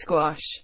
squash.